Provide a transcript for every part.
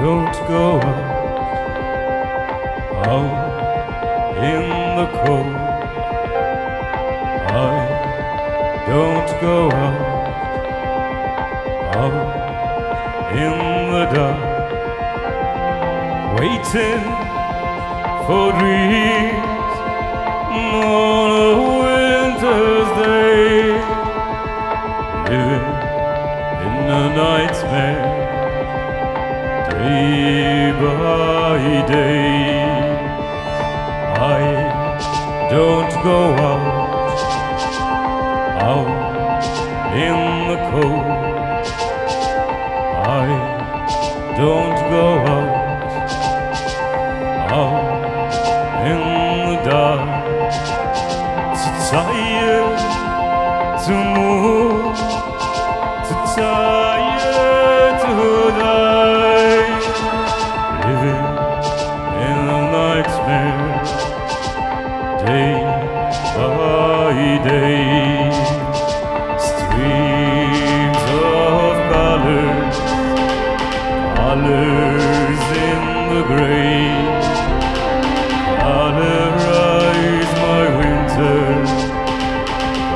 go out, out in the cold. I don't go out, out in the dark, waiting for dreams on a winter's day, living in a nightmare day by day. I don't go out, out in the cold. I don't go out, out in the dark. Too tired to move, too tired day by day. Streams of colors, colors in the gray. Colorize my winter,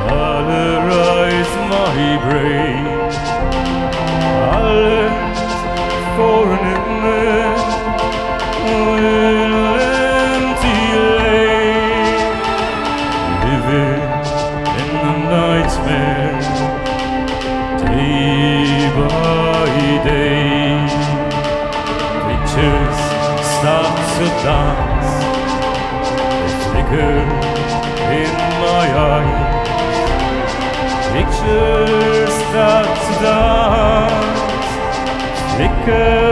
colorize my brain. Colors for an by day. Pictures start to dance, they flicker in my eyes. Pictures start to dance, flicker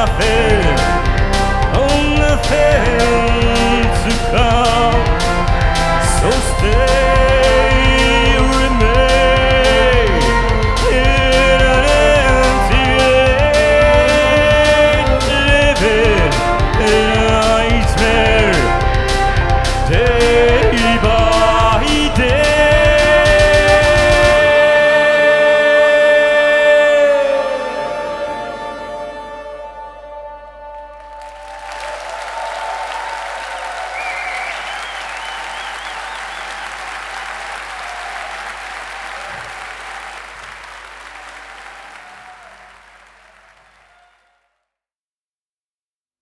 nothing, oh nothing to come. So stay